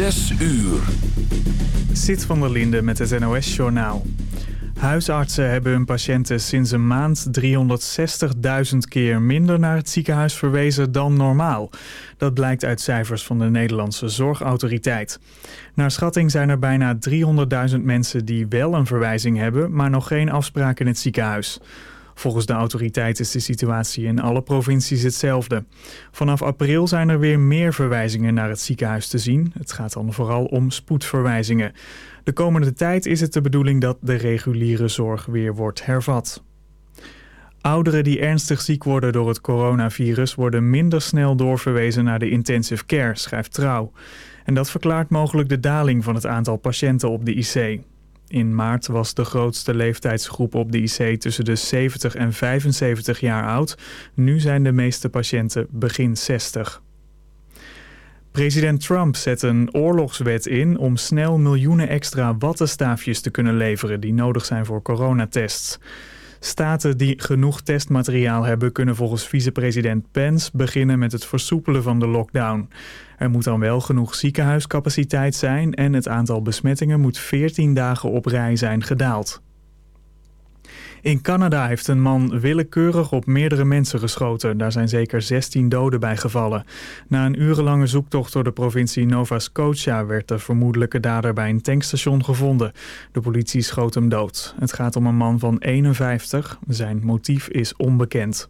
Zes uur. Zit van der Linde met het NOS-journaal. Huisartsen hebben hun patiënten sinds een maand 360.000 keer minder naar het ziekenhuis verwezen dan normaal. Dat blijkt uit cijfers van de Nederlandse Zorgautoriteit. Naar schatting zijn er bijna 300.000 mensen die wel een verwijzing hebben, maar nog geen afspraak in het ziekenhuis. Volgens de autoriteit is de situatie in alle provincies hetzelfde. Vanaf april zijn er weer meer verwijzingen naar het ziekenhuis te zien. Het gaat dan vooral om spoedverwijzingen. De komende tijd is het de bedoeling dat de reguliere zorg weer wordt hervat. Ouderen die ernstig ziek worden door het coronavirus worden minder snel doorverwezen naar de intensive care, schrijft Trouw. En dat verklaart mogelijk de daling van het aantal patiënten op de IC. In maart was de grootste leeftijdsgroep op de IC tussen de 70 en 75 jaar oud. Nu zijn de meeste patiënten begin 60. President Trump zet een oorlogswet in om snel miljoenen extra wattenstaafjes te kunnen leveren die nodig zijn voor coronatests. Staten die genoeg testmateriaal hebben kunnen volgens vicepresident Pence beginnen met het versoepelen van de lockdown. Er moet dan wel genoeg ziekenhuiscapaciteit zijn en het aantal besmettingen moet 14 dagen op rij zijn gedaald. In Canada heeft een man willekeurig op meerdere mensen geschoten. Daar zijn zeker 16 doden bij gevallen. Na een urenlange zoektocht door de provincie Nova Scotia werd de vermoedelijke dader bij een tankstation gevonden. De politie schoot hem dood. Het gaat om een man van 51. Zijn motief is onbekend.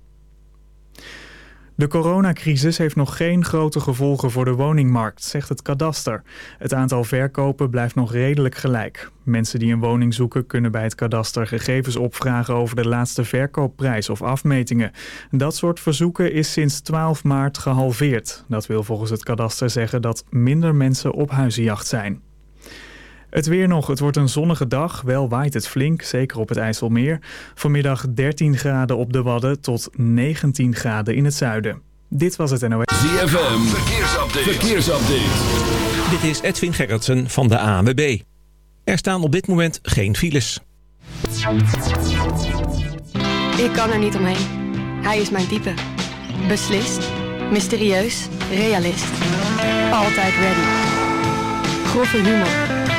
De coronacrisis heeft nog geen grote gevolgen voor de woningmarkt, zegt het kadaster. Het aantal verkopen blijft nog redelijk gelijk. Mensen die een woning zoeken kunnen bij het kadaster gegevens opvragen over de laatste verkoopprijs of afmetingen. Dat soort verzoeken is sinds 12 maart gehalveerd. Dat wil volgens het kadaster zeggen dat minder mensen op huizenjacht zijn. Het weer nog. Het wordt een zonnige dag. Wel waait het flink, zeker op het IJsselmeer. Vanmiddag 13 graden op de Wadden tot 19 graden in het zuiden. Dit was het NOS. ZFM. Verkeersupdate. Verkeersupdate. Dit is Edwin Gerritsen van de ANWB. Er staan op dit moment geen files. Ik kan er niet omheen. Hij is mijn type. Beslist, mysterieus, realist. Altijd ready. Grove humor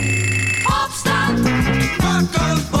Wakker worden.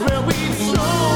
where we sow.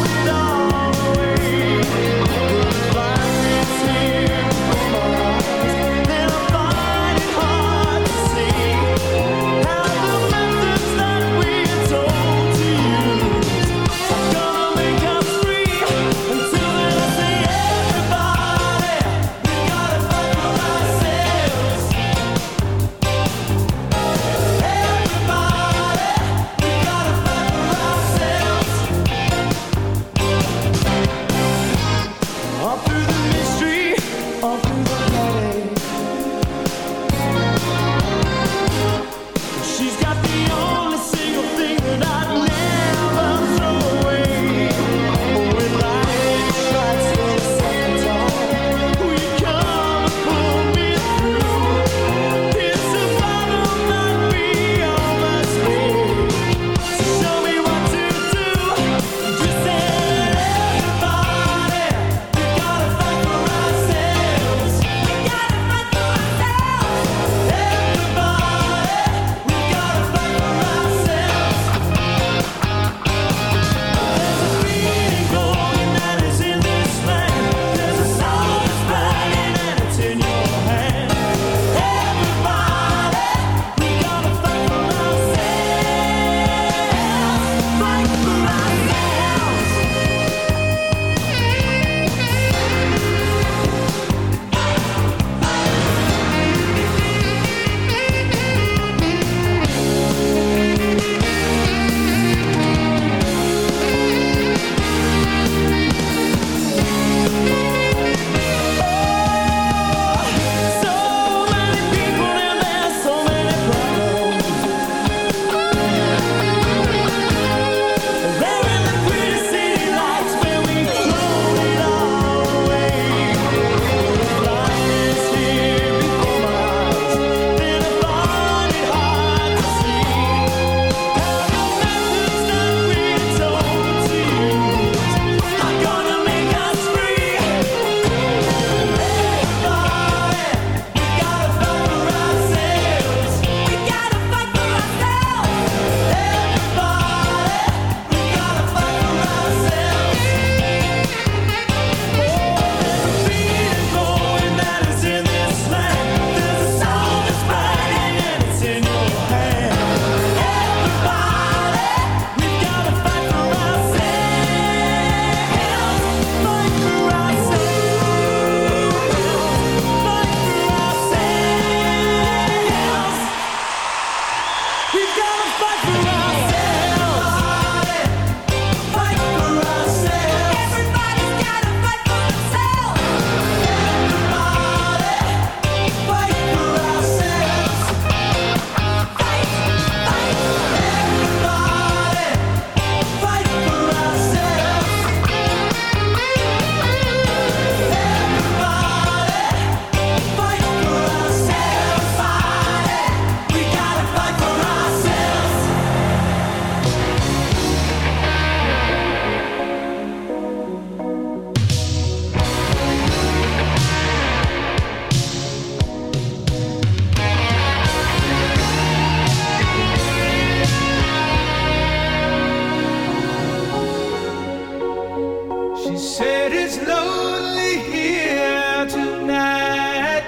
said it's lonely here tonight.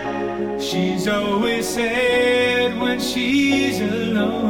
She's always sad when she's alone.